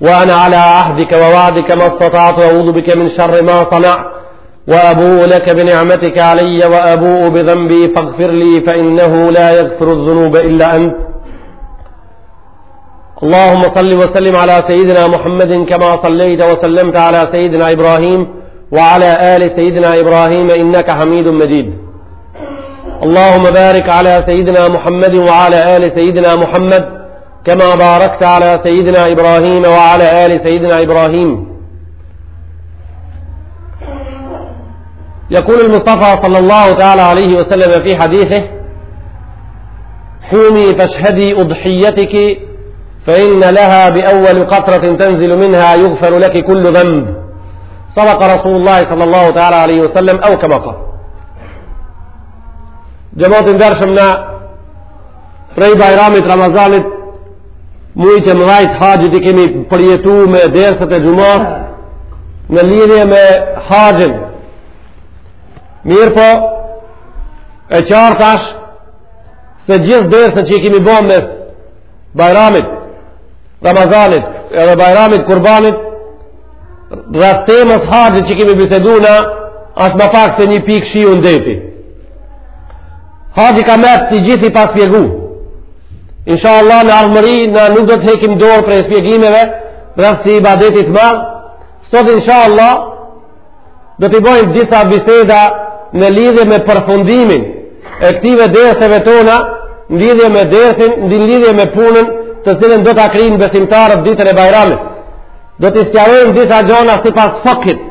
وأنا على عهدك ووعدك ما استطعت أعوذ بك من شر ما صنعت وأبوء لك بنعمتك علي وأبوء بذنبي فاغفر لي فإنه لا يغفر الذنوب إلا أنت اللهم صل وسلم على سيدنا محمد كما صليت وسلمت على سيدنا إبراهيم وعلى آل سيدنا إبراهيم إنك حميد مجيد اللهم بارك على سيدنا محمد وعلى آل سيدنا محمد كما باركت على سيدنا إبراهيم وعلى آل سيدنا إبراهيم يقول المصطفى صلى الله تعالى عليه وسلم في حديثه حومي فاشهدي أضحيتك فإن لها بأول قطرة تنزل منها يغفر لك كل ذنب صدق رسول الله صلى الله تعالى عليه وسلم أو كما قال جماعة دار شمنا Prej Bajramit Ramazanit mujt e mëdhajt haxhit i kemi përjetu me derset e xhumat në lidhje me haxhin mirëpo e qartë asht se gjithë derset që i kemi bo mes bajramit Ramazanit edhe bajramit kurbanit rreth temës haxhit që kemi bisedu na ashtë ma pak se një pikë shiu në deti Haxhi ka metë gjithë i paspjegu. Insha Allah në ardhmëri na nuk do të hekim dorë prej spjegimeve të ksi ibadetit madh. Sot insha Allah do t'i bojmë disa biseda në lidhje me përfundimin e këtive derseve tona në lidhje me dersin, në lidhje me punën të cilën do ta kryjnë besimtarët ditën e bajramit. Do t'i sqarojmë disa gjona sipas fikhut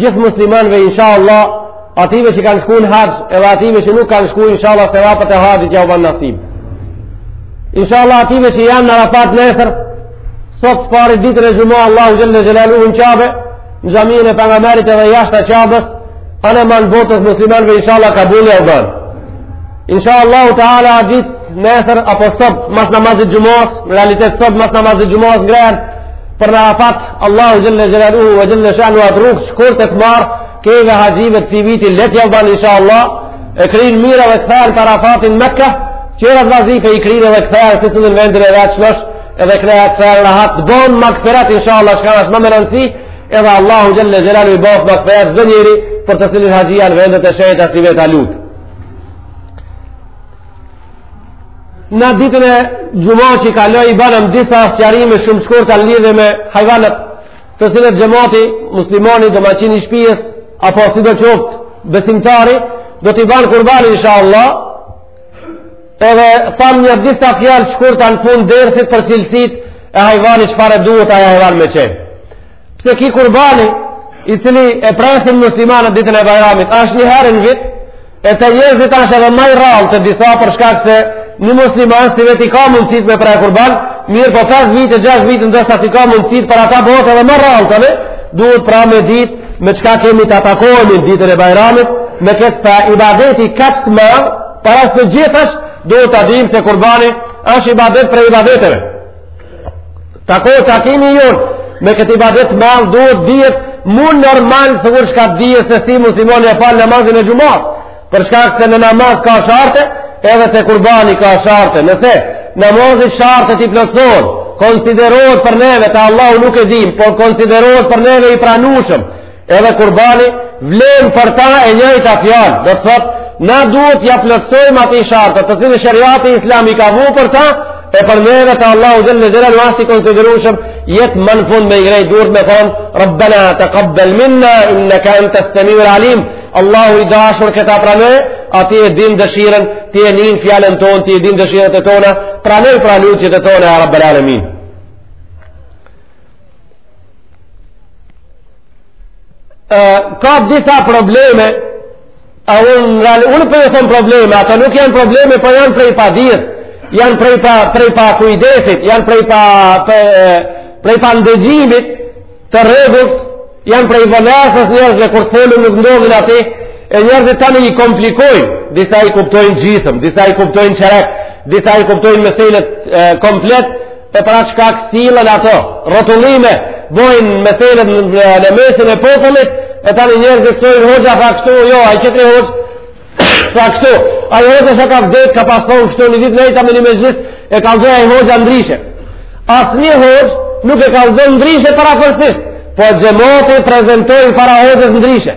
gjithë muslimanëve inshallah ative që kanë shku në haxh edhe ative që nuk kanë shku inshallah sevapet e haxhit ja u ban nasib inshallah ative që janë në Arafat nesër sot së pari ditën e xhuma Allahu xhelle xhelaluhu në Qabe në xhaminë e pejgamberit edhe jashtë Qabes anëmbanë botës muslimanëve inshallah kabul ja u ban Insha Allahu Teala ative nesër apo sot mas namazit xhumas, në realitet sot mas namazit xhumas ngrenë, për në Arafat Allahu Xhelle Xhelaluhu ve Xhelle Shanuhu atë rrugë shkurt e të marë, keve haxhive të vitit leht ja u ban Insha Allah, e kryjnë mirë dhe kthehen prej Arafatit në Mekë, tjerat vazife i kryjnë dhe kthehen, secili në vendin e vet shnosh, edhe këne e këtharë në hatë, bon magfiret Insha Allah, çka është më me rëndësi, edhe Allahu Xhelle Xhelaluhu i bëftë magfiret, çdo njeri për të cilin haxhia në vendet e shejta sivjet e lut. Në ditën e xhuma që kaloi i bamë disa sqarime shumë shkurt në lidhje me hajvanët të cilët xhemati, muslimani, domaqini i shpijes, apo sido qoftë besimtari, do t'i banë kurbani, insha Allah, edhe thamë nja disa fjalë shkurt në fund dersit për cilësitë e hajvanit çfarë duhet ai hajvan me qenë. Pse ky kurbani i cili e presin muslimanët ditën e bajramit, është një herë në vit, e te njerëzit është edhe ma i rrallë te disa për shkak se një musliman sivjet i ka mundësitë me pre kurban, mirëpo 5 vite, 6 vite ndoshta s'i ka mundësitë për ata bëhet edhe më rrallë te ne, duhet pra me ditë me çka kemi të takohemi në ditën e bajramit, me këtë far ibadeti kaq të madh, para së gjithash, duhet ta dimë se kurbani është ibadet prej ibadeteve. Tako takimi jonë, me këtë ibadet madh duhet dihet, mund normal sikur çka dihet se si muslimani e fal namazin e xhumat, për shkak se në namaz ka sharte, edhe te kurbani ka sharte, nëse namazit shartet i plotësohen, konsiderohet për neve, te Allahu nuk e dhim, por konsiderohet për neve i pranushëm, Edhe kurbani vlen për ta e njëjta fjalë, do të thotë na duhet ja plotësojmë atë shart, të cilin sheriati islam i ka vu për ta, e për neve te Allahu xhele shanuhu asht i konsiderushëm, jetë më në fund me i ngrej durt me thonë, Rabbena tekabbel minna, inneke ente semiul alim, Allahu i dashur këta pranoja, ti e din dëshirën, ti e nin fjalën tonë, ti e din dëshirat e tona, pranoji pra lutjet e tona, ja Rabbel alemin. ka disa probleme a unë, unë po i thom probleme ato nuk janë probleme por po janë prej padijes janë prej pa, prej pakujdesit janë prej pa prej pandëgjimit të rregullt janë prej vonesës njerëzve kur të folën nuk ndodhin ati e njerëzit tani i komplikojnë disa i kuptojnë gjisëm disa i kuptojnë çerek disa i kuptojnë meselet komplet E pra çka sillen ato, rrotullime bojnë meselet në mesin e popullit, e tani njerëzit thojnë hoxha tha kështu, jo, ai qetri hoxhë tha kështu, ai hoxha ça ka vdek, ka pas thonë kështu, një ditë nejta me një mexhlis, e kallzoi ai hoxha ndryshe. Asnjë hoxhë nuk e kallzon ndryshe përafërsisht, po xhemati prezentojnë para hoxhës ndryshe.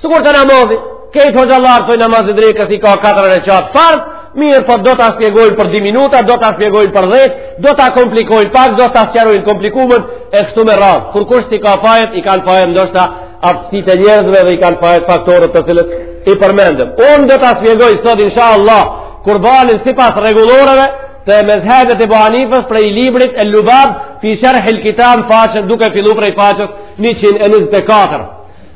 Sikur te namazi, krejt hoxhallarët, namazi i drekës i ka 4 rekatë farz, mirëpo do ta spjegojnë për 2 minuta, do ta spjegojnë për 10, do ta komplikojnë pak, do ta sqarojnë komplikumën, e kështu me radhë. Kurkush s'i ka fajet, i kanë fajet ndoshta aftësitë e njerëzve dhe i kanë fajet faktorët të cilët i përmendëm. Unë do ta spjegoj sot, insha Allah, kurbanin sipas rregulloreve të mezhebit Ebu Hanifës prej librit El Lubab fi sherhil kitab faqet duke fillu prej faqes 124.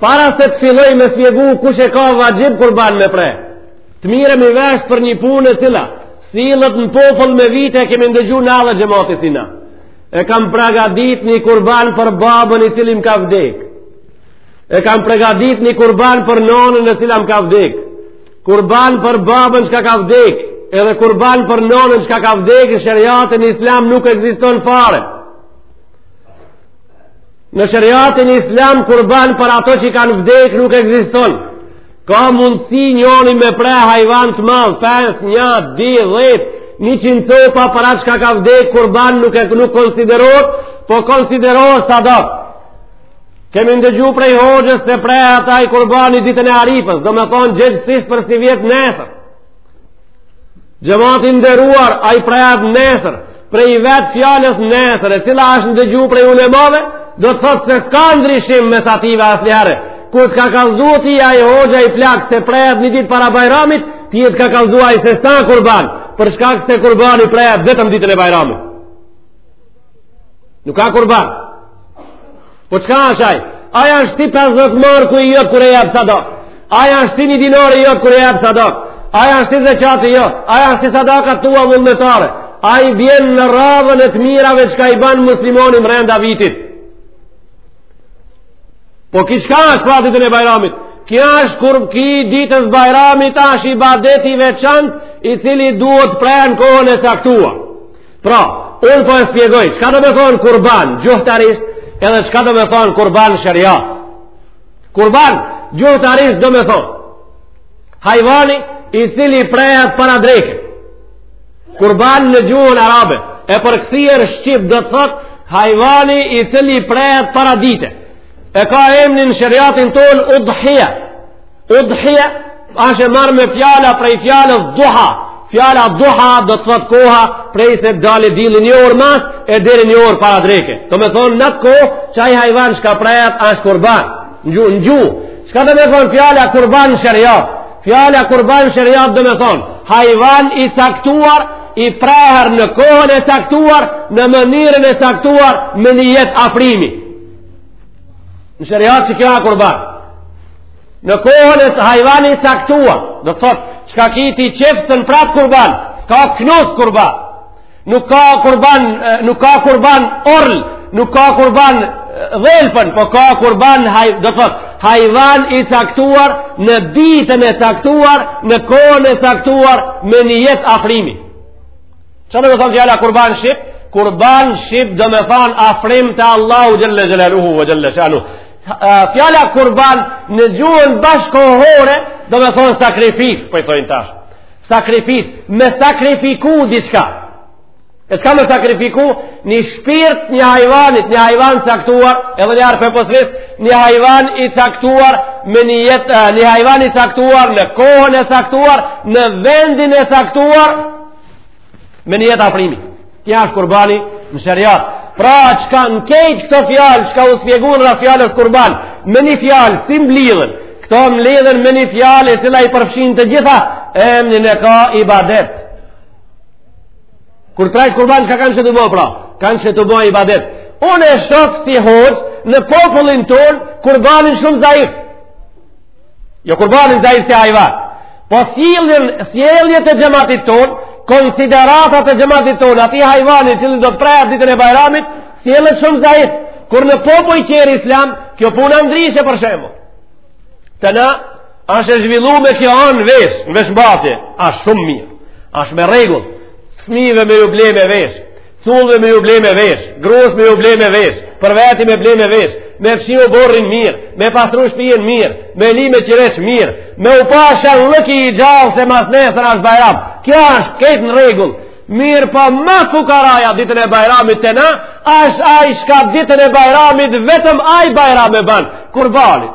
Para se të filloj me spjegu kush e ka vaxhib kurban me pre. Të miremi vesh për një punë e cila sillet në popull me vite e kemi ndëgju na edhe xhemati si na. E kam pregadit një kurban për babën i cili m'ka vdek. E kam pregadit një kurban për nonën e cila m'ka vdek. Kurban për babën që ka vdek. Edhe kurban për nonën që ka vdek, n'sheriatin islam nuk ekziston fare. Në sheriatin islam kurban për ato që kanë vdek nuk ekziston. Ka mundësi njeri me pre hajvan të madh, 5, 1, 2, 10, 100 copa për atë çka ka vdek kurban nuk e nuk konsiderot, po konsiderot sadaka. Kemi ndëgju prej hoxhës se prehet ai kurbani ditën e arifës, domethonë gjegjësisht për sivjet nesër. Xhemat i nderuar, ai prehet nesër, prej vetë fjalës nesër, e cila është ndëgju prej ulemave, do të thotë se s'ka ndryshim mes atyve asnjëherë. Kur të ka kallzu ty ai hoxha i plak, se prehet një ditë para bajramit, ti e të ka kallzu ai se s'a kurban, për shkak se kurbani prehet vetëm ditën e bajramit. Nuk ka kurban. Po çka është ai? Ai është si 50 marku i jot kur e jap sadak. Ai është si një dinar i jot kur e jap sadak. Ai është si zeqati i jot. Ai është si sadakat tua vullnetare. Ai vjen në radhën e të mirave çka i ban muslimoni mbrenda vitit. Po ky çka është pra ditën e bajramit? Ky është kur, ky i ditës bajramit ashtë ibadet i veçantë i cili duhet t'prehet në kohën e caktuar. Pra, unë po e spjegoj, çka do me thonë kurban, gjuhëtarisht, edhe çka do me thonë kurban sheriat. Kurban, gjuhëtarisht do me thonë, hajvani i cili prejet paradreke. Kurban në gjuhën arabe, e përkthyer shqip do të thotë, hajvani i cili prejet paradite. E ka emnin në sheriatin tonë udhia. Udhia është e marrë me fjala prej fjalës duha. Fjala duha do të thotë koha prej se dalë dilli një orë mas e deri një orë para dreke. Do me thonë në atë kohë qai hajvan çka prehet është kurban. N'gjuhë, n'gju. Çka do me thonë fjala kurban në sheriat? Fjala kurban në sheriat do me thonë hajvan i caktuar i praher në kohën e caktuar, në mënyrën e caktuar, me nijet afrimi. Në sheriat qikjo a kurban. Në kohën e, hajvani i caktuar, do të thotë, çka ki ti qef s'un pret kurban, s'ka knus kurban, nuk ka kurban, nuk ka kurban orl, nuk ka kurban dhelpën, po ka kurban, do të thotë, hajvan i caktuar në ditën e caktuar, në kohën e caktuar me nijet afrimi. Çka do me thonë fjala kurban shqip? Kurban shqip do me thonë afrim te Allahu xhele xhelaluhu ve xhele shanu. Fjala kurban në gjuhën bashkëkohore do me thonë sakrificë, po i thonë tash. Sakrificë, me sakrifiku diçka. E çka me sakrifiku një shpirt një hajvanit, një hajvan t'caktuar, edhe një herë po e përsëris, një hajvan i caktuar, me nijet, një hajvan i caktuar, në kohën e caktuar, në vendin e caktuar, me nijet afrimi. Ky është kurbani në sheriat. Pra, çka në krejt këto fjalë, çka u spjegun rreth fjalës kurban, me një fjalë, si mblidhen, këto mblidhen me një fjalë, e cila i përfshin të gjitha, emnin e ka ibadet. Kur pret kurban, çka kanshe tu bo, pra? Kanshe tu bo ibadet. Unë e shoh si hoxhë, në popullin tonë, kurbanin shumë zaif. jo kurbanin zaif si hajvan po sjelljen sjelljet e xhematit tonë konsideratat e xhematit tonë atij hajvani i cili do të prehet ditën e Bajramit sjelljet shumë zaif kur në popuj tjerë islam kjo puna ndryshe për shembull te na është e zhvillume kjo anë vesh, në veshmbathje, është shumë mirë, është me rregull, fmive me ju ble me vesh, Çullëve me ju ble me vesh, grus me ju ble me vesh, për veti me ble me vesh, me fshi oborrin mirë, me pastru shpijen mirë, me ly me qireç mirë, me u pasha lëki i gjallë se masnesër ashtë bajram. Kjo është krejt në rregull. Mirëpo ma fukaraja ditën e bajramit te na, ashtë ai çka ditën e bajramit vetëm ai bajram e banë. Kurbanit.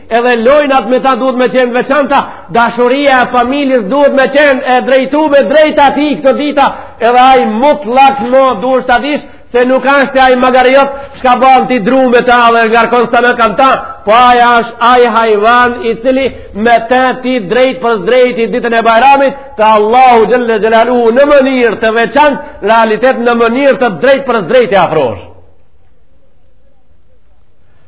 edhe lojnat me ta duhet me qenë të veçanta, dashuria e familjes duhet me qenë e drejtume drejt atij këto dita, edhe ai mutlak ma duhet ta dish, se nuk ashtë ai magari jot, çka banë ti dru me ta dhe ngarkon së në kanë ta, po ai ashtë ai hajvan i cili me ta ti drejtpërdrejti ditën e bajramit, te Allahu xhel-le xhelaluhu në mënyrë të veçantë, realitet në mënyrë të drejtpërdrejtë afrohesh.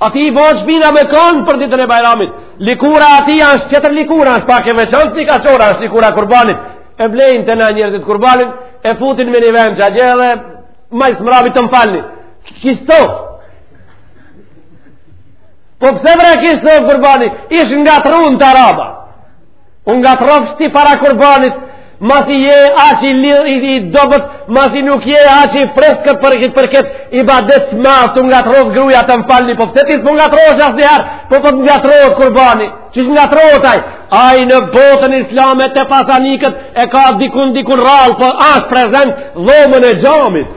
Atij i bon shpina me kënë për ditën e bajramit? Likura atij është tjetër likura, është pak e veçantë njëkësi hora, është likura e kurbanit. E blejnë te na njerëzit kurbanin, e futin me një vend ç'atje dhe majtë mërabit të më falni. Qysh? Po pse bre qysh kurbani? Ish ngatërru në araba. U ngatërrofsh ti para kurbanit, masi je aq i lirë, i, i dobët, masi nuk je aq i freskët për, për këtë ibadet të madh, t'u ngatërroftë gruja të më falni, po pse ti s'po ngatërrohesh asnjëherë, po po t'ngatërrohet kurbani, qysh ngatërrohet ai, ai në botën islame te pasanikët e ka dikun dikun rrallë, po ashtë prezent dhomën e xhamit.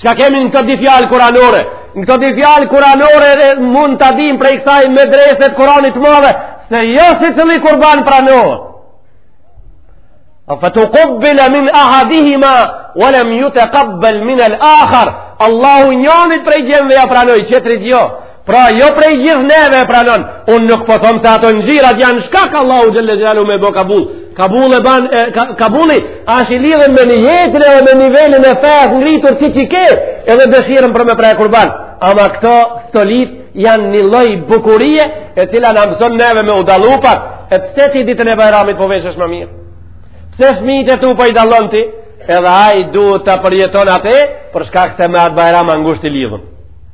Çka kemi në këto dy fjalë kuranore? Në këto dy fjalë kuranore mund ta dimë prej kësaj medreses Kuranit t'madh, se jo secili kurban pranohet. Fa tukubbila min ahadihima, walem jutekabbel min el akhar. Allahu njonit prej djemve ja pranoi, tjetrit jo. Pra, jo prej gjithë neve e pranon, unë nuk po thomë se ato njërat janë shkak Allahu xhel-le xhel-le me bo kabul. Kabul e ban, e, ka, kabuli, ashtë i lidhun me nijetin e me nivelin e fesë ngritur ti që ke, edhe dëshirën për me pre kurban. Ama këto stolit janë një lloj bukurie e cila na mëson neve me u dallu pak, e pse ti ditën e bajramit po veshesh ma mirë? Pse fëmijët e tu po i dallon ti? Edhe ai duhet ta përjeton atë për shkak se me atë bajram a ngusht i lidhun.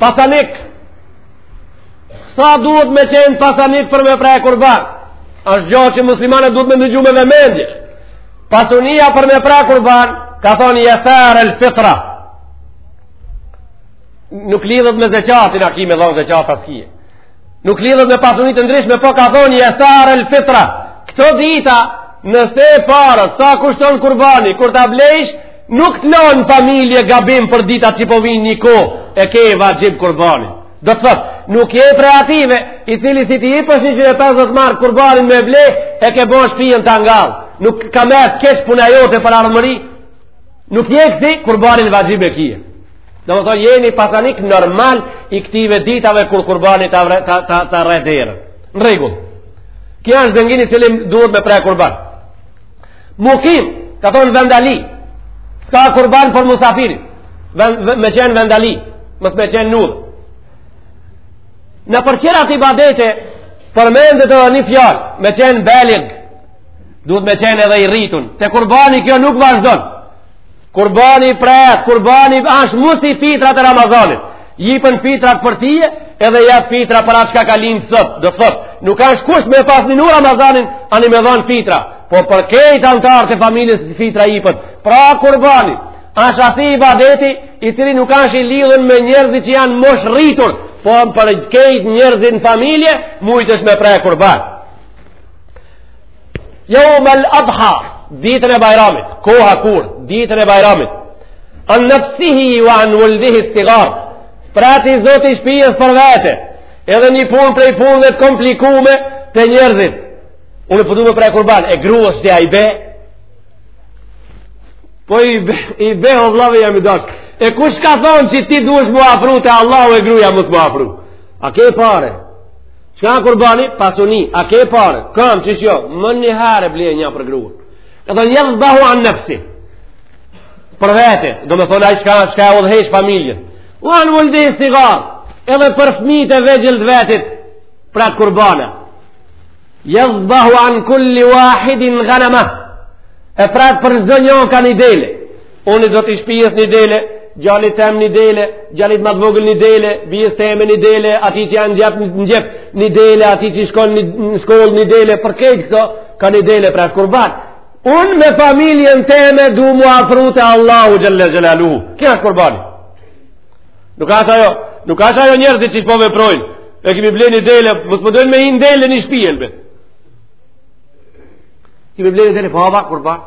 Pasanik Sa duhet me qenë pasanik për me pre kurban është gjo që muslimanët duhet me ndëgju, me ve mendje Pasunia për me pre kurban Ka thonë jesar el fitra Nuk lidhet me zeqatin A ki me dhonë zeqat a s'ki Nuk lidhet me pasuni të ndryshme, po ka thonë jesar el fitra. Këto dita, nëse paret, sa kushton kurbani, kur ta blejsh, nuk të lanë familjen gabim për ditat që po vijnë, njikohë, e ke vaxhib kurbanin. Do të thotë, nuk je prej atyve, i cili si t'i japsh 150 marr kurbanin me ble, e ke bo shpijën tangallë. Nuk ka me shku keq puna jote për ardhmëri, nuk je kësi kurbanin vaxhib e kije. Domethonë, jeni pasanik normal i këtyve ditave kur kurbani ta rre, ta, ta, ta rreh derën. Në rregull. Ky është zengini i cili duhet me pre kurban. Mukim, ka thonë vendali. S'ka kurban për musafirin. Me qenë vendali. Mos me qenë n'udhë. Nëpër tjera ibadete, përmendet edhe një fjalë, me qenë balig, duhet me qenë edhe i rritun. Te kurbani kjo nuk vazhdon. Kurbani pret, kurbani është mu si fitrat e Ramazanit. Jipen fitrat për ty edhe ja fitra për atë çka ka lind sot. Do të thotë, nuk është kusht me pas ninu Ramazanin, ani me dhonë fitra. Po për kejt antarët e familjes fitra jipen. Pra kurbani, është asi ibadeti, i cili nuk është i lidhun me njerëzit që janë moshërritur, po për kejt njerëzit në familje, mujtsh me pre kurban. Jeumel ad-ha, ditën e bajramit, koha kur, ditën e bajramit, an nefsihi ve an veledihi sigar, pra ti zoti i shpijës për vete, edhe një punë prej punëve të komplikume te njerëzit. Unë po du me pre kurban, e gruës a i bje, po i bje, i bje o vllau jem i dashtë, e kush ka thonë që ti duhesh m'u afru te Allahu e gruja mos m'u afru? A ke pare? Çka kurbani? Pasuni. A ke pare? Kam, qysh jo? Menjëherë blije një për gruan. E thonë jedhbehu an nefsihi. Për vete. Domethonë ai çka, çka e udhëheq familjen. Ve an veledihi sigar. Edhe për fmitë e vegjël të vetit. Pra te kurbani. Jedhbehu an kulli wahidin ghanama. E pret për çdo njo ka një dele. Unë zoti i shpijës një dele, gjalit tem një dele, gjalit ma të vogël një dele, bijës teme një dele, ati që asht n'gjep, n'gjep një dele, ati që shkon në, në shkollë një dele, për kejt këto, ka një dele pret kurban. Unë me familjen teme du m'u afru te Allahu xhele xhelaluhu. Ky asht kurban. Nuk asht ajo, nuk asht ajo njerëzit qysh po veprojnë. E kemi ble një dele, mos më dojnë me hi një dele n'shpijen vet. Ti me blejnë dhe në baba, kurban?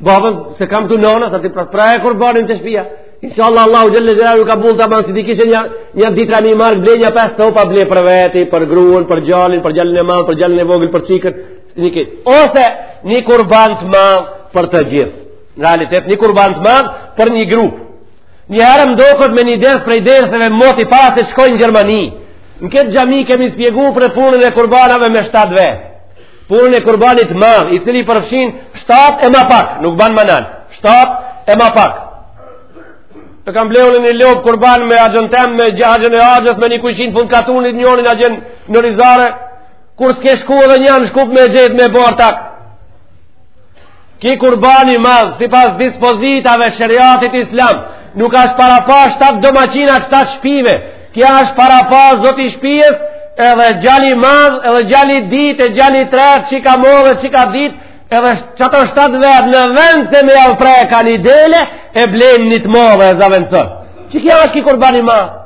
Babën s'e kam, te nana, sa ti pra, preje kurbanin te shpia. Inshallah, Allahu xhelle xhelaluhu kabul ta ban, si ti kishe një, një ditë tani marr, blej një pesë copa, blej për veti, për gruën, për gjalin, për gjalin e madh, për gjalin e vogël, për çikën, si i ke. Ose, një kurban të madh për të gjithë. Në realitet, një kurban të madh për një grup. Një herë më doket me një ders prej dersave moti para se shkoj n'Gjermani. Në këtë xhami kemi shpjegu për punën e kurbanave me 7 vetë. punën e kurbanit t'madh, i cili përfshin 7 e më pak, nuk ban ma nalt. 7 e më pak. Të kam ble unë një lopë kurban me axhën tem me axhën e axhës me një kujshi n'fund t'katunit njërin axhën n'Orizare. Kur s'ke shku edhe nja n'Shkup me e gjet me e ba ortak. Ki kurbani i madh, sipas dispozitave t'sheriatit islam, nuk ashtë parapa shtatë domaqinat shtatë shpive, ki ashtë parapa zoti i shpijes, edhe gjali i madh, edhe gjali i ditë, edhe gjali i tretë, çika e modhe, çika e ditë, edhe qato shtatë vetë në vend se me jav pre ka një dele, e blen një të modhe e zavendëson. Qiki ashtë ki kurbani madhë?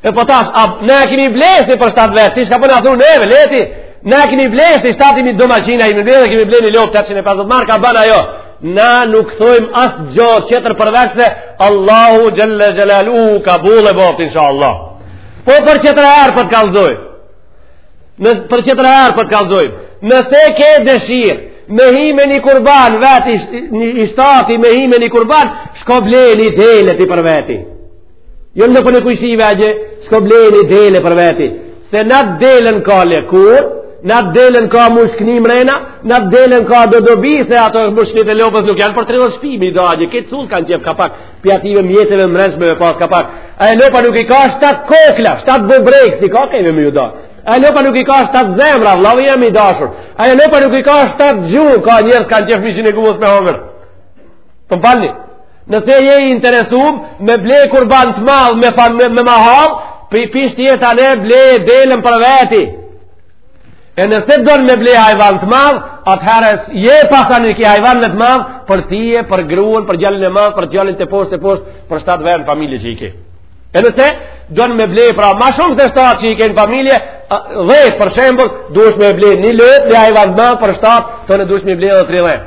E po tash, a ne e kemi ble kshtu për 7 vetë, ti çka po na thu neve, le ti, ne e kemi ble kshtu 7 jemi domaqina, jemi dhe kemi ble një lopë 850 marka, ban ajo, na nuk thojmë asgjo qetër përveç se, Allahu xhelle xhelaluhu kabul e boftë, insha Allah. Po për qetër herë po të kallzoj, në, për qetër herë po të kallzoj, nëse ke dëshirë, me hi me një kurban, vetë i, i, i shtati me hi me një kurban, shko ble ni dele ti për vetë Jo në lëkën e kujshive, axhë, shko blej një dele për veti, se n'atë delen ka lëkurë, n'atë delen ka mushkni mrena, n'atë delen ka do dobi, se ato mushknit e lopës nuk janë për 30 shpi me u da, axhë, këtë sulë kanë qef ka pak prej atyve mjeteve t'mrenshme me pas ka pak, ajo lopa nuk i ka 7 kokla, 7 bubrekë, si ka kemi me ju da, ajo lopa nuk i ka 7 zemra, vllau jem i dashur, ajo lopa nuk i ka 7 guhë, ka njerëz kanë qef mishin e guhës me hongër, të më Nëse je i interesum me ble kurban të madh me, me, me mahallë, pri pisht je tani ble delen për veti. E nëse don me ble hajvan të madh, atëherë je pasanik, hajvanin të madh për ti e për gruan, për djalin e madh, për djalin të poshtë të poshtë, për shtat vetë n'familje që i ke. E nëse don me ble pra më shumë se shtat që i ke në familje, dhetë për shembull, duhet me ble një lë, një hajvan t'madh për shtat, tani duhet me ble edhe 3 dhen.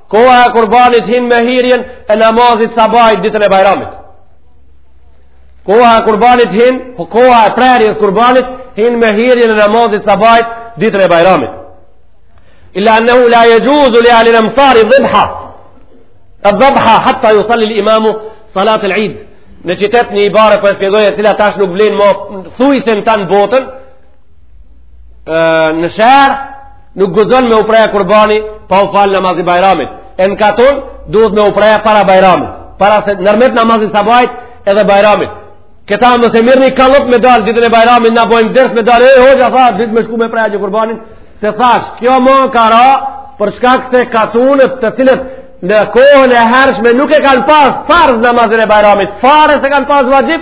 Koha e kurbanit hin me hirjen e namazit sabajt ditën e bajramit. Koha e kurbanit hin, po koha e prerjes kurbanit hin me hirjen e namazit sabajt ditën e bajramit. Illa annahu la yajuzu li ahli al-amsar adh-dhabha, adh-dhabha hatta yusalli al-imamu salat al-eid. Në qytet një ibare po e shpjegoj e cila tash nuk vlen mo thujse në tanë botën, në sheher nuk guxon me u pre kurbani pa u falë namazi i bajramit e në katun duhet me u pre para bajramit para se nërmjet namazit sabahit edhe bajramit këta më së miri një kalot me dalë ditën e bajramit në bojmë dërës me dalë e hoqë a tha ditë me shku me e pre që kurbanin se thash kjo më ka ra për shkak se katunet të cilët në kohën e hershme nuk e kanë pas farz namazin e bajramit fare s'e kanë pas vaxhib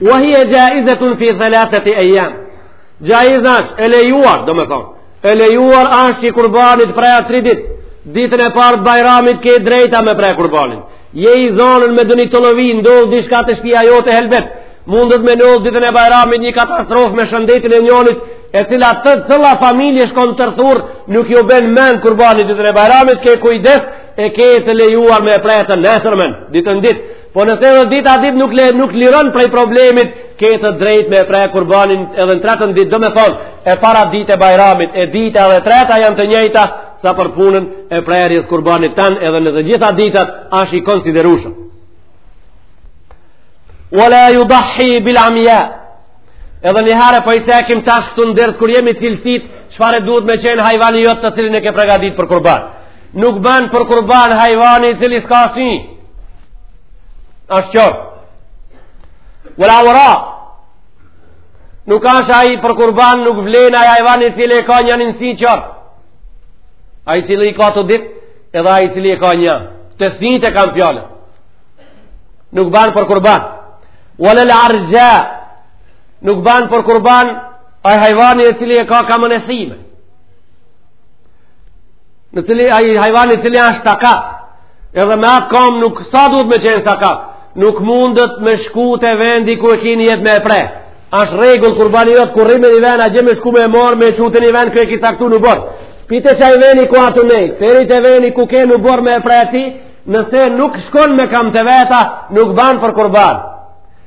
Wa hije xhaizetun fi thalatheti ejjam Xhaiz është e lejuar Domethonë E lejuar është që kurbani t'prehet tri dit Ditën e parë të bajramit ke të drejtë me pre kurbanin Je i zonën me dëni të lëvi Ndodh diçka te shpia jote helbet Mundet me ndodh ditën e bajramit një katastrofë me shëndetin e njonit E cila të cëla familje shkon tërthur Nuk ju bjen n'men kurbani ditën e bajramit Ke kujdes e ke të lejuar me e pre të nesërmen, ditën e dytë, po nëse edhe dita e dytë nuk, le, nuk liron prej problemit, ke të drejtë me e pre kurbanin edhe në tretën ditë, domethonë, e para ditë e bajramit, e dyta edhe e treta janë të njëjta, sa për punën e prerjes kurbanit tanë edhe në të gjitha ditët, asht i konsiderushëm. Wa la judahhi bil amja, edhe një herë po i cekim tash këtu në ders, kur jemi cilësitë, çfarë duhet me qenë hajvani jot të cilin e ke pregadit për kurban. Nuk bën për kurban hajvani i cili s'ka sy. Asht qorr. Wala al-awra. Nuk asht ai për kurban nuk vlen ai hajvani i cili e ka njanin sy qorr. Ai i cili i ka të dytë edhe ai i cili e ka njanin. Te sytë e kam fjalën. Nuk bën për kurban. Wala al-arja. Nuk bën për kurban ai hajvani i cili e ka kamën e thyme. në cili ai hajvani i cili është sakat edhe me atë kam nuk sa duhet me qenë sakat nuk mundet me shku te vendi ku e ki nijet me e pre është rregull kurbani jot kur rri m'një ven a ki me shku me e marrë me çu te një ven ku e ki caktu n'oborr pi te qai veni ku atë nej deri te veni ku ke n'oborr me e pre ti nëse nuk shkon me kam të veta nuk ban për kurban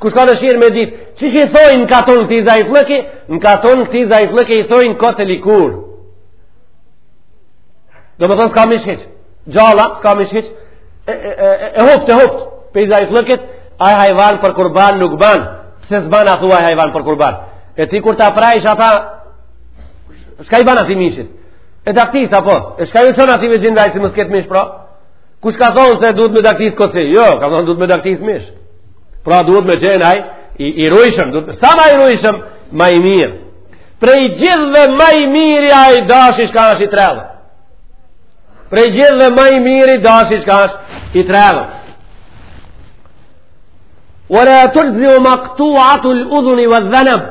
Kush ka dëshirë me ditë, që që i thojnë në katun këtij zaifllëki, në katun këtij zaifllëki i thojnë koc e lëkurë. Domethonë s'ka mish hiç, gjallë s'ka mish hiç, e, e, e, e hupt, e hupt, pej zaifllëkit, ai hajvan për kurban nuk ban, pse s'ban a thua ai hajvan për kurban. E ti kur ta presh ata, çka i ban atij mishit, e daktis apo, e çka ju çon ati me gjindaj si mos t'ket mish pra, kush ka thonë se duhet me daktis koca, jo, ka thonë duhet me daktis mish. Pra duhet me qenë aj, i, i rujshëm, duhet, sa ma i rujshëm, ma i mirë. Prej gjithve ma i miri, ai dashi shka është i tredhun. Prej gjithve ma i miri, dashi shka është i tredhun. Ve la tuxhziu maktuatul udhuni vedh-dheneb,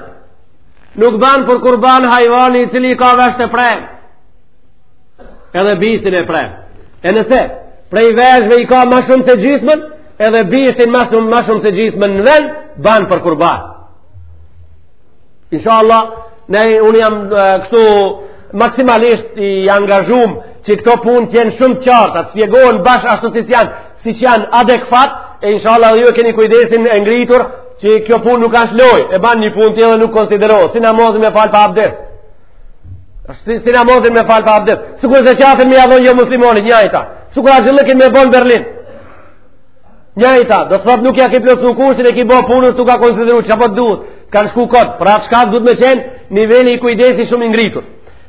nuk banë për kurban hajvani i cili i ka veshtë e premë. Edhe bishtin e premë. E nëse, prej veshve i ka ma shumë se gjysmën, edhe bishtin ma shumë, ma shumë se gjysmën në ven, banë për kurban. Insha Allah, ne, unë jam kështu maksimalisht i angazhum që këto punë të jenë shumë t'qarta, të spjegohen bash ashtu si që janë, si që janë adekuat, e insha Allah dhe ju e keni kujdesin e ngritur, që kjo punë nuk ashtë loj, e banë një punë ti edhe nuk konsiderohet, si namazin me falë pa abdes. Si, si namazin me falë pa abdes. Sikur zeqatin me ja dhon jomuslimonit, njajta. Sikur haxhillëkin me bo në Berlin. Njajta, do të thot nuk ja ki plotësu kushtin e ki bo punën t'u ka konsideru ça po të duhet, kanë shku kot, pra çka duhet me qenë niveli i kujdesit shumë i ngritur.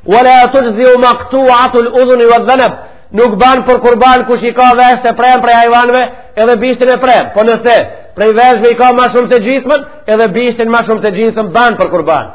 Ve la tuxhziu maktuatul udhuni vedh-dheneb, nuk banë për kurban kush i ka vesht e premë prej hajvanve edhe bishtin e premë, po nëse prej veshve i ka ma shumë se gjysmën edhe bishtin ma shumë se gjysmën banë për kurban.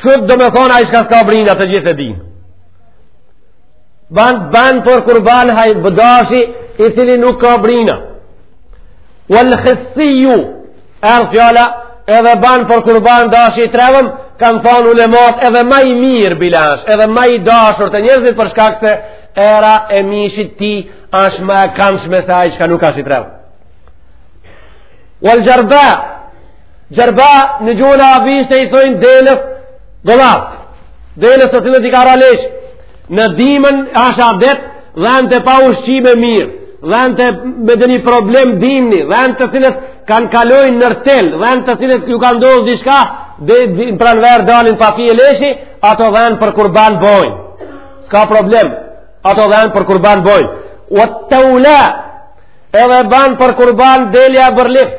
Shut do me thonë ai shka s'ka brina të gjithë e din. Ban, ban për kurban hajv dashi i cili nuk ka brina. Wal khasijju, erdh fjala, edhe ban për kurban dashi i tredhëm, kanë thonë ulemat edhe ma i mirë bile ash, edhe ma i dashur te njerëzit për shkak se era e mishit tij ashtë ma e kanshme se ai shka nuk ashtë i tredhëm. Wal xharba, Xharba në gjuhën arabishte i thojnë deles gollat. Deles të cilës i ka ra leshi. Në dimën ash adet dhentë pa ushqim e mirë. Dhentë me donjë problem dimni. Dhen të cilët kanë kalojnë nër tel. Dhen të cilët ju ka ndodh dishka dhe në pranverë dalin pa fije leshi, ato dhen për kurban bojnë. S'ka problem. Ato dhen për kurban bojnë. Veth-theula edhe banë për kurban delja e bërlift.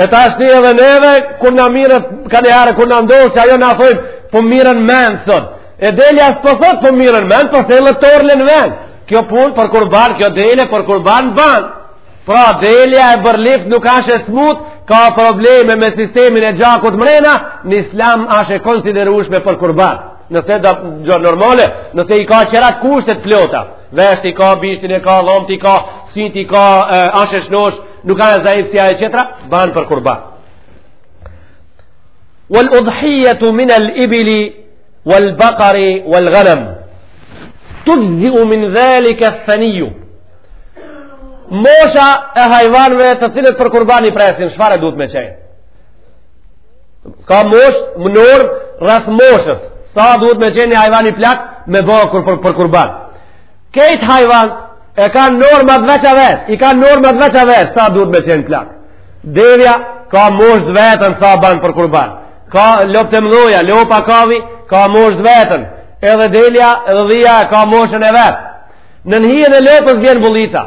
E tashti edhe neve, kur na mirret, kanjëherë, kur na ndodh, që ajo na thojmë, po m'mirren mend, sot. E delja s'po thot, po m'mirren mend, po sillet torle në vend. Kjo punë, për kurban, kjo delje, për kurban, banë. Pra, delja e bërlift nuk ashtë e smutë, ka probleme me sistemin e gjakut mrena, në islam ashtë e konsiderushme për kurban. Nëse da, gjo, normale, nëse i ka qerat kushtet plota, vesht i ka, bishtin e ka, dhomt i ka, syt i ka, ashtë e shnosh, nuk ka zaif si ajo qeta ban për kurban wal udhiyatu min al ibli wal baqari wal ghanam yujzi min zalika al thani mosha e hajvanëve të cilët për kurban i presin çfarë duhet me qenë ka mosh me normë rreth moshës sa duhet me qenë një hajvan plak me ba për, për kurban Kejt hajvanët kanë normat veç e veç, i kanë normat veç e veç, sa duhet me qenë plak. Devja ka moshtë e veta sa ban për kurban. Kafshët e mdhaja, lopa kau, ka moshtë e veta. Edhe delja, edhe dhia, ka moshën e vetë. Nën hijen e lopës vjen bullica.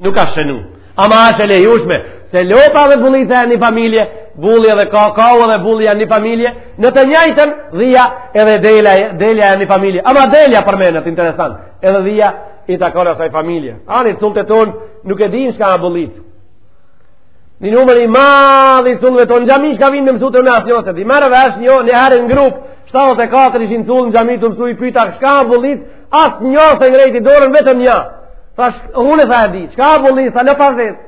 Nuk asht shënu. Ama asht e lejushme, se lopa dhe bullica janë një familje, bulli edhe kau dhe bulli një familje, në të njajtën dhia edhe delja, delja e një familje. Ama delja përmendet, interesant, edhe dhia i takon asaj familje. Ani, të të tonë, nuk e din shka a bulit. Një numër i madh i fëmijëve tonë, n'xhami shka vinë me mësu të me asë njëse, di mërë dhe është një, një herë në grupë, 74 ishin në xhami të mësu i pyta, shka a bulit, Asnjë s'e ngrejti dorën vetëm një. Tha unë tha e di. Çka bulli tha në pa vet.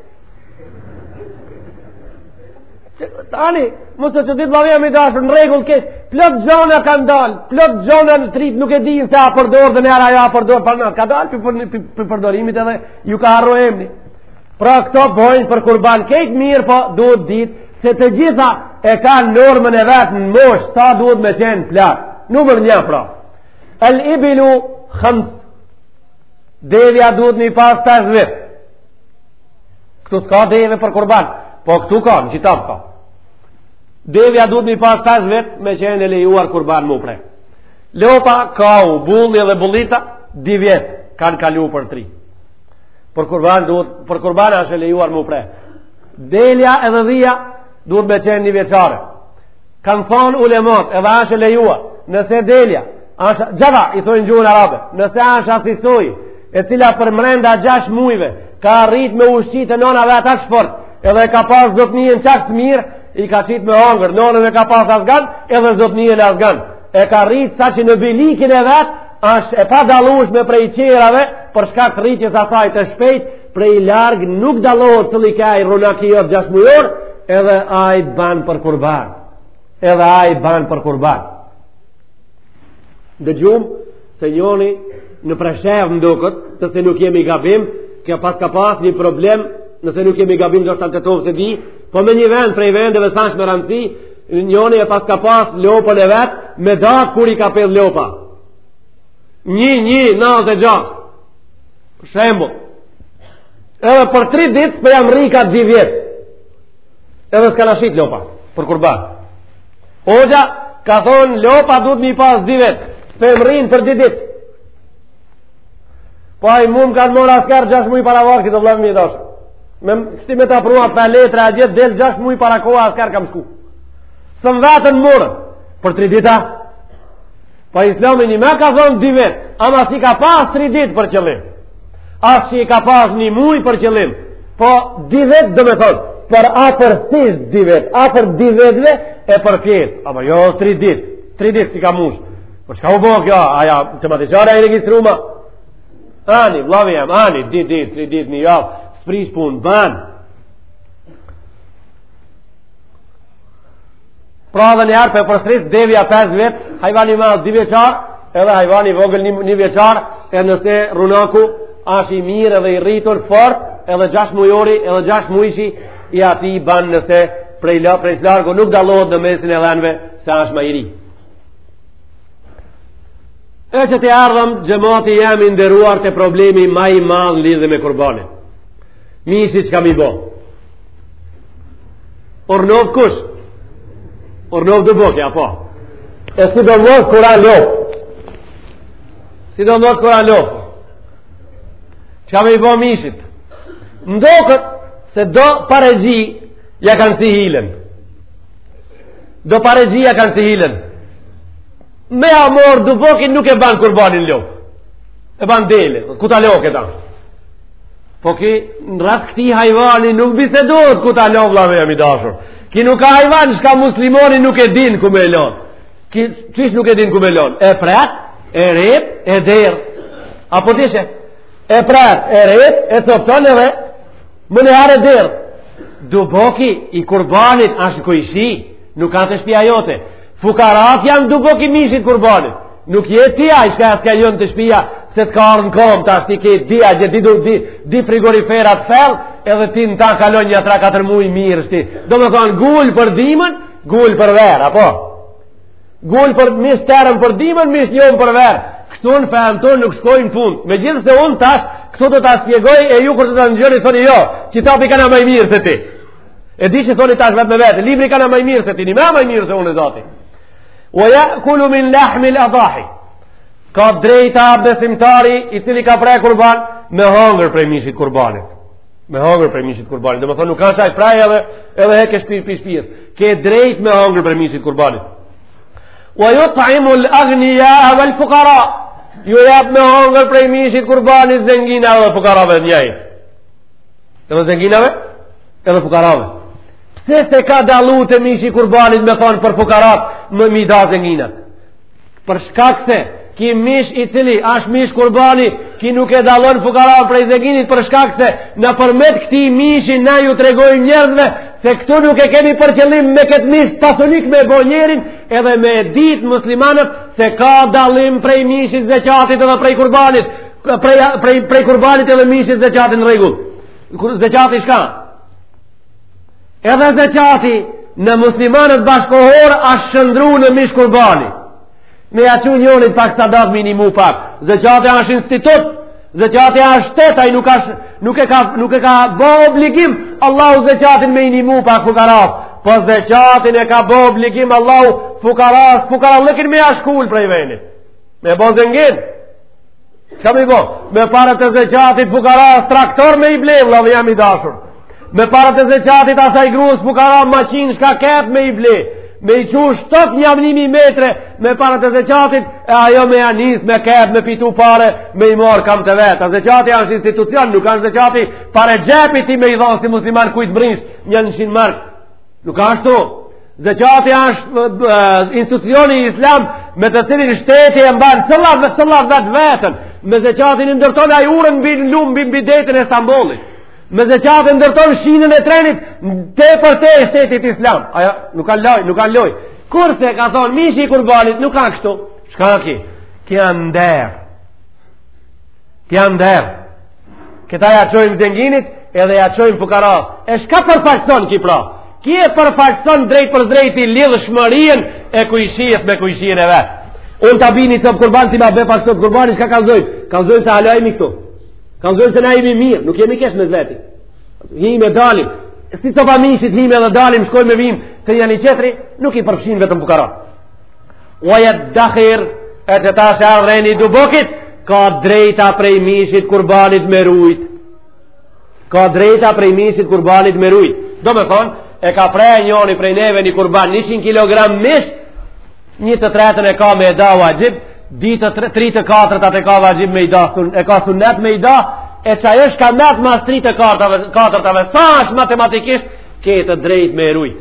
Tani, mos u çudit vëlla i dashur në rregull ka plot gjana kanë dal, plot gjana ndrit nuk e dinë se s'janë përdor dhe më herët janë përdor po na ka dal prej përdorimit edhe ju ka harru emri. Pra këto bojnë për kurban kejt mirë po duhet dit se të gjitha e kanë normën e vetë në mosh sa duhet me qenë plak. Numër një pra. El ibilu hams, devja duhet me i pas 5 vjetë. Këtu s'ka deve për kurban, po këtu ka, në qitab ka. Devja duhet me i pas 5 vjetë me qenë e lejuar kurban m'u pre. Lopa, kau, bulli dhe bullica, 2 vjetë kanë kalu për 3. Për kurban duhet, për kurban është e lejuar m'u pre. Delja edhe dhia duhet me qenë një vjeçare. kanë thonë ulemat edhe asht e lejuar nëse delja asht, xhedha i thonë gjuhën arabe nëse asht asi soj e cila përmrenda 6 mujve ka rrit me u ushqy te nona e vet ashtu fort edhe e ka pas zotninë qaq të mirë i ka qitë me hangër nonën e ka pas azgan edhe zotninë azgan e ka rrit sa që në bylykun e vetë është e padallushme prej tjerave për shkak të rritjes asaj të shpejt prej larg nuk dallohet cili ke ai runaku jot gjashtë mujor edhe ai ban për kurban edhe ai ban për kurban dëgjum se njoni në Preshevë m'doket nëse nuk jemi gabim ke pas ka pas një problem nëse nuk jemi gabim ndoshta n'Tetovë s'e di po me një vend prej vendeve s'asht me rëndësi njoni e pas ka pas lopën e vet me datë kur i ka pjell lopa një një nëzë e gjashtë Për shembull, edhe për tri dit s'po ja mrrika di vjet. Edhe s'ka me u shit lopa, për kurban. Hoxha, ka thonë, lopa duhet me i pas di vjet, s'po ja mrrin për di dit. Po aj mu m'kanë marrë asker gjasht muj para vaktit, vllavi jem i dashur. Me kësti me ta prua pa letra a gjithë, del gjasht muj para kohe asker kam shku. S'më vetën more, për tri dita, Pa po islami njime ka thonë dy vjet, ama s'i ka pas tri ditë për qëllim. As s'i ka pas një muj për qëllim. Po dy vjet do me thonë, përafërsisht dy vjet, afër dy vjetëve e përpjetë. Ama jo tri ditë, tri ditë s'i ka mush. Po çka u bë kjo, aja te matiçari e regjistruma. Ani, vllavi jem, ani, dy ditë, tri ditë, një javë, së punë, banë. Pra edhe njëherë po përsëris, devja 5 vjet, hajvani madh 2 vjeçar, edhe hajvani vogël 1 vjeçar, e nëse rrunaku ashtë i mirë edhe i rritur fort, edhe 6 mujori, edhe 6 mujshi i atij ban nëse prej, la, prej s'largu nuk dallohet në mesin e dhenve, se ashtë ma i ri. E qe ti ardhëm, xhemati jem i nderuar, te problemi ma i madh lidhje me kurbanin. Mishit çka m'i bo. Urdhno kush? Urdhno duboki, apo? E sidomos kur a lopë. Sidomos kur a lopë. Çka m'i bo mishit? M'doket se do parexhi ja kanë si hilen. Do parexhi ja kanë si hilen. Me amor duboki nuk e ban kurbanin lopë. E ban dele. Ku ta lo këta. Po ki në rast këtij hajvani nuk bisedohet ku ta lo, vllave jem i dashur. Ki nuk ka hajvan çka muslimoni nuk e din ku me lon. Ki qish nuk e din ku me lon. E pret, e rrep, e der. Apo deshe? E pret, e rrep, e copton edhe, menjëherë e der. Duboki i kurbanit ashtë kojshia, nuk a te shpia jote. Fukarat janë duboki i mishit t'kurbanit. Nuk je ti ai çka e s'ke lënë te shpia se t'ka arë në kom të ashtë i ke di a gjithi du di, di frigoriferat fel edhe ti me ta kalon nja tre katër muj mirë shti do me thonë gullë për dimën gullë për verë apo gullë për mish terun për dimën mish njomë për verë kështu në fenë tonë nuk shkojnë punët megjithëse unë tash këtu do ta shpjegoj e ju kur të të në gjëri thoni jo qitapi ka thanë ma mirë se ti e di që thoni tash vetë me vetë libri ka thanë ma mirë se ti njëmend ma mirë se unë e zati Ue jakulu min lahmil adahi, ka drejta besimtari i cili ka pre kurban me hangër prej mishit kurbanit. Me hangër prej mishit kurbanit. Domethonë nuk â çaj prej edhe, edhe heke shpi për shpijet. Ke drejt me hangër prej mishit kurbanit. Ue jutimul agnija vel fukara. Ju jep me hangër prej mishit kurbanit zenginave edhe fukarave njajt. Dhe zengina dhe? Edhe fukarave. Pse se ka dallu te mishi i kurbanit me thonë prej fukarave me i da zenginat? Për shkak se ki mish i cili ashtë mish kurbani ki nuk e dallon fukaranë prej zenginit për shkak se nëpërmjet këtij mishi na ju tregojmë njerëzve se këtu nuk e kemi për qëllim me këtë mish pasunik me bo njerin edhe me dit muslimanët se ka dallim prej mishit zeqatit edhe prej kurbanit prej, prej, prej kurbanit edhe mishit zeqatit, në rregull. Kur zekati shka â? Edhe zekati në muslimanët bashkëkohorë asht shndërru në mish kurbani. Me ja çu njonit pak sa da, t'i nimmu pak. Zekati asht institut, zekati asht shtet, ai nuk, nuk, e ka, nuk e ka bo obligim, Allahu zekatin me i nimu pak fukaras. Po zekatin e ka bo obligim, Allahu fukara, fukarallëkin me ja shkul prej venit. Me bo zengin. Çka me i bo? Me paret e zeqatit fukaras traktor me i ble, vllai jem i dashur. Me paret e zeqatit asaj grues fukara maqinë shka kep me i ble. Me i çu shtof nja një mijë metre me paret e zeqatit e ajo me ja nis me kep me fitu pare me i marrë kamët e veta. A zeqati është institucion, nuk është zeqati pare xhepi ti me i dhonë si musliman kujt mrrish nja njëqin markë. Nuk ashtu, Zekati është institucioni islam me të cilin shteti e mban, sellat, sellat, vetëveten. Me zekatin ndërton ai urën mbi lumë, mbi, mbi detin e Stambollit. Me zekatin ndërton shinën e trenit tejpërtej shtetit islam. Ajo nuk â loj, nuk â loj. Kurse ka thonë, mishi i kurbanit, nuk â kështu. Shka â ki? Ki â nder. Ki â nder. Këta ja çojmë zenginit edhe ja çojmë fukaras. E shka përfaqëson ki pra? Ki e përfaqëson drejtpërdrejti lidhshmërinë e kojshisë me kojshinë e vetë. Unë ta bi ni copë kurban, ti ma bje pak sot kurban, shka kallzojmë? Kallzojmë se hala jemi këtu. Kallzojmë se na jemi mirë, nuk jemi keq mes veti. Himë e dalim. Ni copë mishit, himë edhe dalim, shkojmë e vimë te njani-tjetri, nuk i përfshin vetëm fukara. Ue jeddehir, e qe tash Rreze Dubovikit, ka drejta prej mishit kurbanit me rujt. Ka drejta prej mishit kurbanit me rujt. Do me thonë, e ka pre njoni prej neve një kurban 100 kg mish, një të tretën e ka me e da waxhib, dy të tre, tri të katërtat e ka waxhib me i da, e ka sunet me i da, e qajo shka met mas tri të katërëtave, sa është matematikisht, ke të drejt me rujt.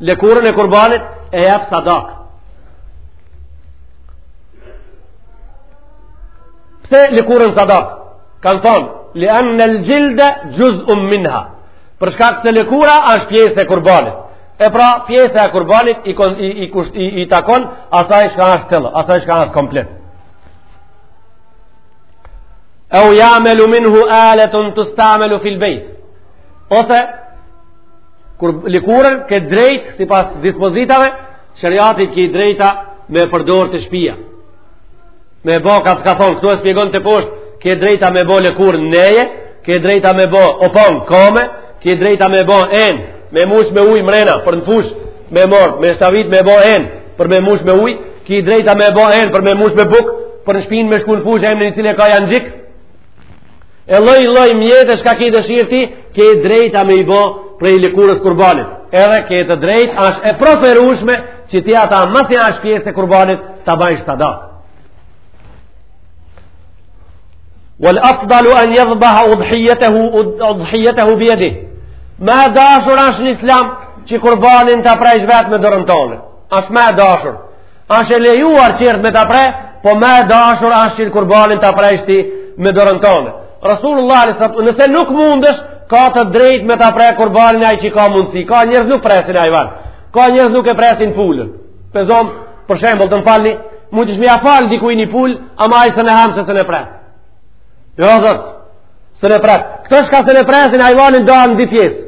Lëkurën e kurbanit e jep sadak. Pse lëkurën sadak? Kan thon, li anna al jilda juz'un minha. Për shkak se lëkura asht pjesë e kurbanit. E pra, pjesa e kurbanit i i i, i, i takon asaj shka asht tell, asaj shka asht komplet. Au ya'malu minhu alatan tusta'malu fil bayt. Ose kur lëkurën ke drejt sipas dispozitave sheriatit ke drejta me përdor te shpia me bo ka të ka thonë këtu e spjegon të poshtë ke drejta me bo lëkurën neje ke drejta me bo opinga me ke drejta me bo en me mush me uj mrena për në fush me mor me veti me bo en për me mush me uj ke drejta me bo en për me mush me buk për në shpin me shku në fush emnin si e ka janxhik E lloj lloj mjete shka ke dëshirë ti, ke drejta me i bo prej lëkurës kurbanit. Edhe ke të drejtë, ashtë e preferueshme që ti ata masi ashtë pjesë e kurbanit ta bajsh sadak. Wal afdalu an yadhbaha udhiyatahu udhiyatahu bi yadi. Ma e dashur ashtë në Islam që kurbanin ta prejsh vetë me dorën tane. Ashtë ma e dashur. Ashtë e lejuar tjetri me ta pre, po ma e dashur ashtë që kurbanin ta prejsh ti me dorën tane. Rasulullah alejhi selam, nëse nuk mundesh, ka të drejt me ta pre kurbanin ai që ka mundësi. Ka njerëz nuk presin hajvan. Ka njerëz nuk e presin pulën. Për zonë, për shembull, të më falni, mundesh me ia fal dikuj një pulë, ama ai sun e han se sun e pret. Jo, thot, sun e pret. Këta shka sun e presin hajvanin ndahen në dy pjesë.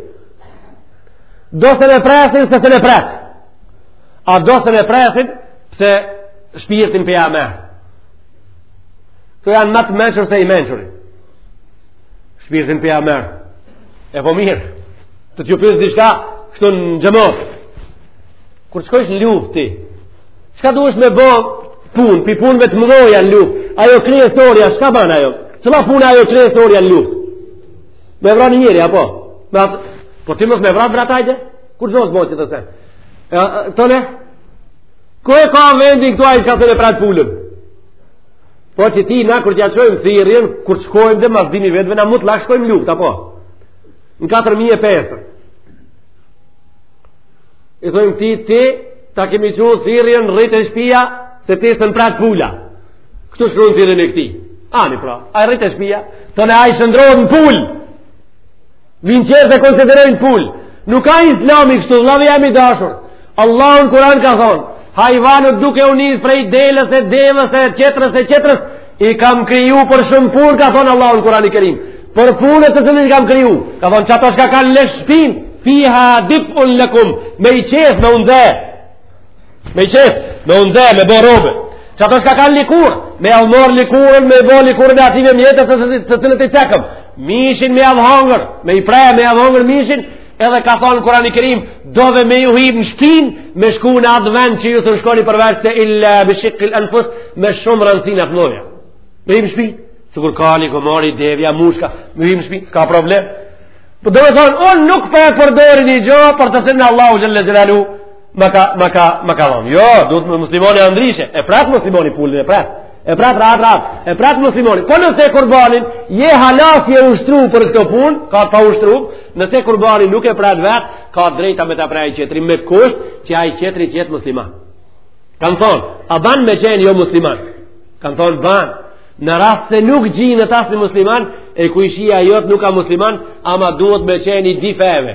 Do s'e presin se sun e pret. A do s'e presin pse shpirtin p'ja merr. Këta janë ma të mençur se i mençuri. Shpirtin p'ja merr. E po mirë. Të t'ju pys diçka, kështu në xhemat. Kur të shkojsh në luft ti, çka duesh me bo pun, pi punve të mdhoja në luft, ajo kryesorja, çka ban ajo? Cila puna ajo kryesorja në luft? Me vra një njeri, apo? Me atë, po ti mos me vra vrat ai de? Kur gjo është boqë të se? Tone? Ku e ka vendin këtu ai shka sun e prat pulën? Po që ti na kur t'ja çojmë thirrjen, kur të shkojmë dhe mas dimi vjetëve, na mutllak shkojmë luft, apo? Në 4.500. I thojmë ti, ti, ta kemi çu thirrjen rri te shpia, se ti sun e prat pulën. Këtu shkrun thirrjen e këtij. Ani pra, ai rri te shpia, tone ai shëndrrohet n pulë. Vijnë qërë se konsiderojnë pul. Nuk ka islami kështu, vllavi jem i dashur. Allahu n'Kuran ka thonë, hajvanët duke u nis prej deles e deves e qetrës e qetrës, i kam kriju për shumë pun, ka thonë Allahu n'Kurani Kerim. Për punët të të një kam kriju. Ka thonë, qato shka kanë lesh n'shpin, fiha dif'un lekum, me i qeth, me u nxe. Me i qeth, me u nxe, me bo robe. Qato shka kanë likur, me jav mor likurën, me bo likurën e atyve mjete të, të, të cilat i cekëm. Mishin me jav hangër, me i pre, me jav hangër mishin, edhe ka thonë Kurani Kerim, dove me ju hyp në shpin, me shku në atë vend që ju s'shkoni përveç se illa bishikkil anfus, me shumë rëndësin atë mdoja. Me hyp n'shpin, sikur kali, gomori, devja, mushka, me hyp n'shpin, s'ka problem. Por po du me thonë, unë nuk po e përdori një gjo, për të cilën Allahu Xhelle Xhelaluhu, ma ka ma ka ma ka von jo do të muslimani ndryshe e prat muslimani pulën e prat e prat rat rat e prat muslimani po nëse kurbanin je hala s'je ushtru për këtë pun ka pa ushtru nëse kurbanin nuk e prat vet ka drejt me ta pre qetri me kusht që ai qetri të jetë musliman kan thon a ban me qenë jo musliman kan thon ban në rast se nuk gjindet asnjë musliman, te kojshia jot nuk ka musliman, ama duhet me qenë i dy feve.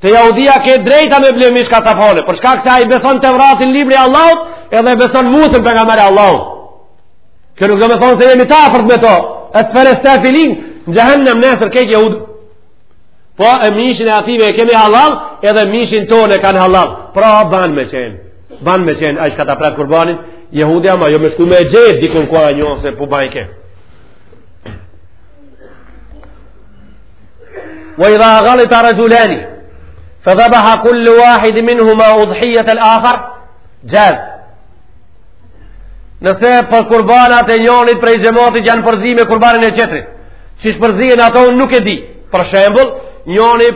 Te jahudia ke drejt me ble mish ka të fale, për shkak se ai beson Tevratin, librin e Allahut, edhe i beson Musën pejgamber i Allahut. Kjo nuk do me thonë se jemi t'afërt me to, esfele safilin, në xhehenem nesër krejt jahudë. Po mishin e atyve e kemi hallall, edhe mishin tonë e kanë hallall. Pra ban me qenë, ban me qenë, ai shka ta prat kurbanin, jahudi, ama jo me shku me gjet, dikun kua njo se pu bajke. Wa idha ghalita rajulani fa dhabaha kullu wahid minhuma udhiyat al-akhar jaz. Nëse kurbanat e njërit prej xhamatit janë përzi me kurbanin e tjetrit, qysh përzihen ato unë nuk e di. Për shembull, njëri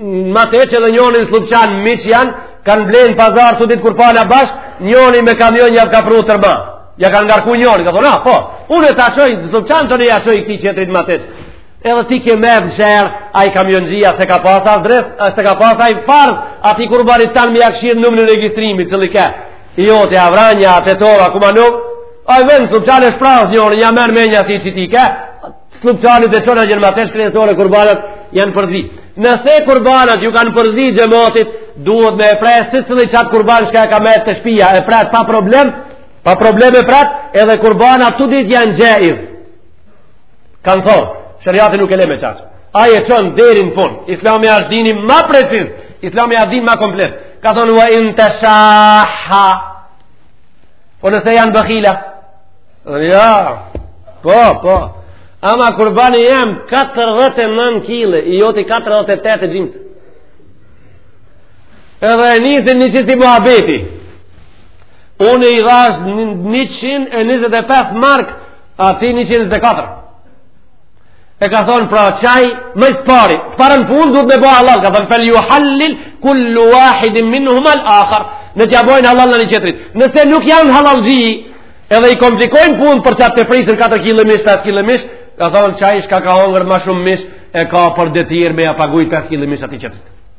n'Mateç edhe njëri në Sllupçan miq janë kanë ble n'pazar të dytë kurbana bash, njëri me kamion ja ka pru tërba. Ja kanë ngarku njëri, ka thonë, "Ah, po, unë e ta lshoj n'Sllupçan, tani ja lshoj këtij tjetrit n'Mateç Edhe ti ke me vësher, ai kamionxhija s'e ka pas adres, s'e ka pas ai fare, aty kurbanat tanë me jakëshirë në në registrimi, cili ke. I jo, te Vranja, të tora, Kumanovë, ai vend, sëmë qalë e shpras një orë, një mërë me një si që ti ke, Sllupçanit dhe e çon atje n'Mateç, kresore, kurbanat janë përzi. Nëse kurbanat ju kanë përzi xhematit, duhet me e pre secili qat kurban shka e ka me te shpia, e pret pa problem, pa problem e pret, edhe kurbanat të dytë janë gjë kanë thonë, shëriati nuk e le me kaq. Ai e çon deri në fund, islami ashtë dini ma preciz, islami ashtë dini ma komplet. Ka thonë, wa in teshaha, po nëse janë behila, ja, po, po, ama kurbani jem 49 kile, i joti 48 e gjymës. Edhe e nisin nji ksi muhabeti, unë i dhashë 125 markë, A ti 124. E ka thonë pra qaj ma s'pari. Të parën punë duhet me bo hallall. Ka thonë fel ju hallil kullu wahidin min humal akhar. Ta ja bojnë hallall njani-tjetrit. Nëse nuk janë hallallxhi, edhe i komplikojnë punët për qatë tepricën 4 kilo mish, 5 kilo mish, ka thonë qaj shka ka hongër ma shumë mish, e ka për detyrë me ja pagujt 5 kilo mish atij tjetrit.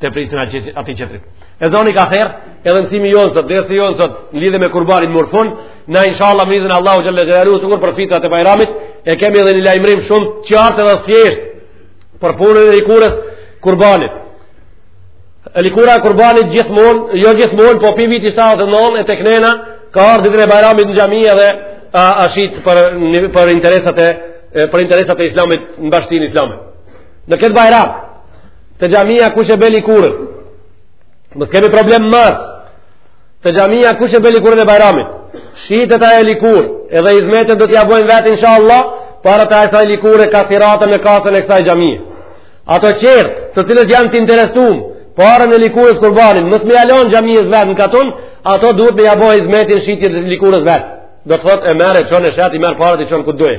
Tepricën atij tjetrit. E zoti ka therë, edhe mësimi jonë sot, dersi jonë sot, në lidhje me kurbanin merr fund, na inshallah më lidhën Allahu Xhel-le Xhelaluhu, sikur për fitrat e bajramit, e kemi edhe një lajmërim shumë qartë edhe thjesht për punën e likurës kurbanit. E likura e kurbanit gjithmonë, jo gjithmonë, po prej vitit 79 e teknena, ka ardhë ditën e bajramit në xhami edhe a, a për, për, interesat e, për interesat e islamit në bashkësinë islamike. Në këtë bajram, Te xhamia kush e bjen likurën, mos kemi problem mas. Te xhamia kush e bjen likurën e Bajramit, shitjet e asaj likure, edhe hizmetin do t'ja bojnë vetë, insha Allah, paret e asaj likure kasiraten në kasën e kësaj xhamie. Ata tjerët, të cilët janë të interesum, paren e likurës kurbanit, mos me ja lonë xhamiës vetë në katun, ata duhet me ja bo hizmetin shitjes likurës vetë. Do të thotë e merr, e çon e shet, i merr paret, i çon ku të dojë.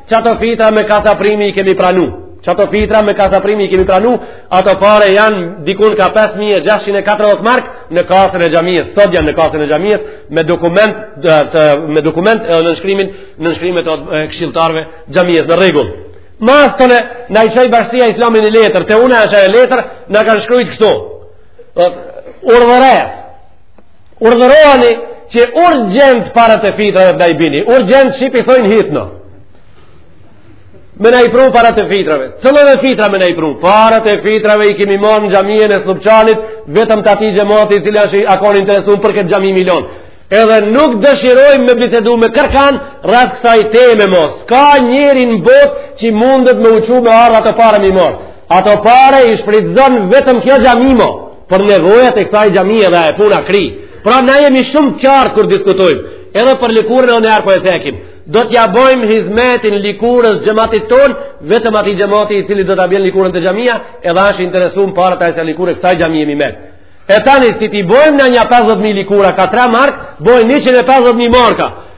Qato fitra me kasaprimi i kemi pranu. Qato fitra me kasaprimi i kemi pranu, ato pare janë dikun ka 5.640 mark në kasën e xhamiës, sot janë në kasën e xhamiës, me dokument, të, me dokument edhe nënshkrimin, nënshkrimet e këshilltarëve xhamiës në rregull. Masandej na e çoj bashkësia islame ni letër, te une asht ajo letër, na kanë shkrujt kështu. Urdhëresë, Urdhëroheni që urgjent paret e fitrave t'na i bini, urgjent shqip i thojnë hitno. Me na i pru paret e fitrave. Cillat fitra me na i pru? Paret e fitrave i kemi marrë në xhaminë e Sllupçanit, vetëm t'atij xhemati i cili ashtë, a kon i interesun për këtë xhami me i lon. Edhe nuk dëshirojmë me bisedu me kërkan, rreth kësaj teme mo. S'ka njeri në botë që mundet me u çu me ardh ato pare me i marrë. Ato pare i shfrytzon vetëm kjo xhami mo. për nevojat e kësaj xhamie edhe puna u kry. Pra na jemi shumë qartë kur diskutojmë, edhe për likurën edhe ni herë po e cekim. Do t'ja bëjmë hizmetin likurës xhematit tonë, vetëm atij xhemati i cili do ta bjen likurën te xhamia, edhe asht i interesum paret e asaj likure kësaj xhamie me i met. E tani si t'i bojmë na nja 50000 likura ka 3 mark, bojnë 150000 marka.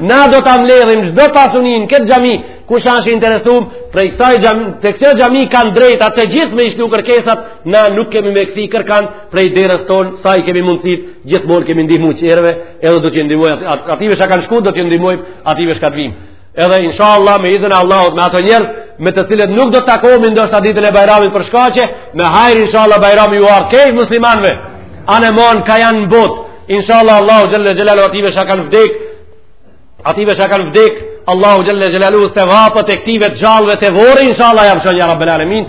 Na do ta mbledhim çdo pas Uni n'këtë xhami, kush është i interesuar prej kësaj xhami, te kjo xhami kanë drejt të gjithë me i shtru kërkesat, na nuk kemi me kthi kërkan prej derës ton, sa i kemi mundësi, gjithmonë kemi ndihmu tjerve, edhe do t'ju ndihmojmë atyneve që kanë shku, do t'ju ndihmojmë atyneve që kanë vin. Edhe inshallah me izin e Allahut me ato njerëz me të cilët nuk do të takohemi ndoshta ditën e Bajramit për shkaqe, me hajr inshallah Bajrami ju ardhtë krejt muslimanëve. Anembanë ka janë në botë. Inshallah Allahu xhelle xhelalu atyneve shka kanë vdek. Atyneve shka kanë vdek. Allahu xhelle xhelalu sevapet e këtyneve të gjallëve te vorret inshallah jau lëshon ja rabbel alamin.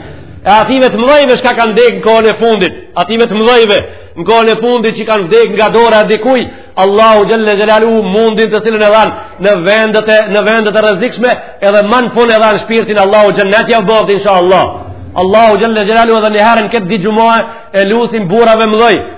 E atyneve të mëdhejve shka kanë vdek në kohën e fundit. Atyneve të mëdhejve në kohën e fundit që kanë vdek nga dora e dikuj. Allahu xhelle xhelalu mundin të cilën e dhan në vendet e në vendet e rrezikshme edhe më në fund e dhan shpirtin Allahu xhennet jau bëft inshallah. Allahu xhelle xhelalu edhe njëherë n' këtë ditë e lusin burrave mëdhej.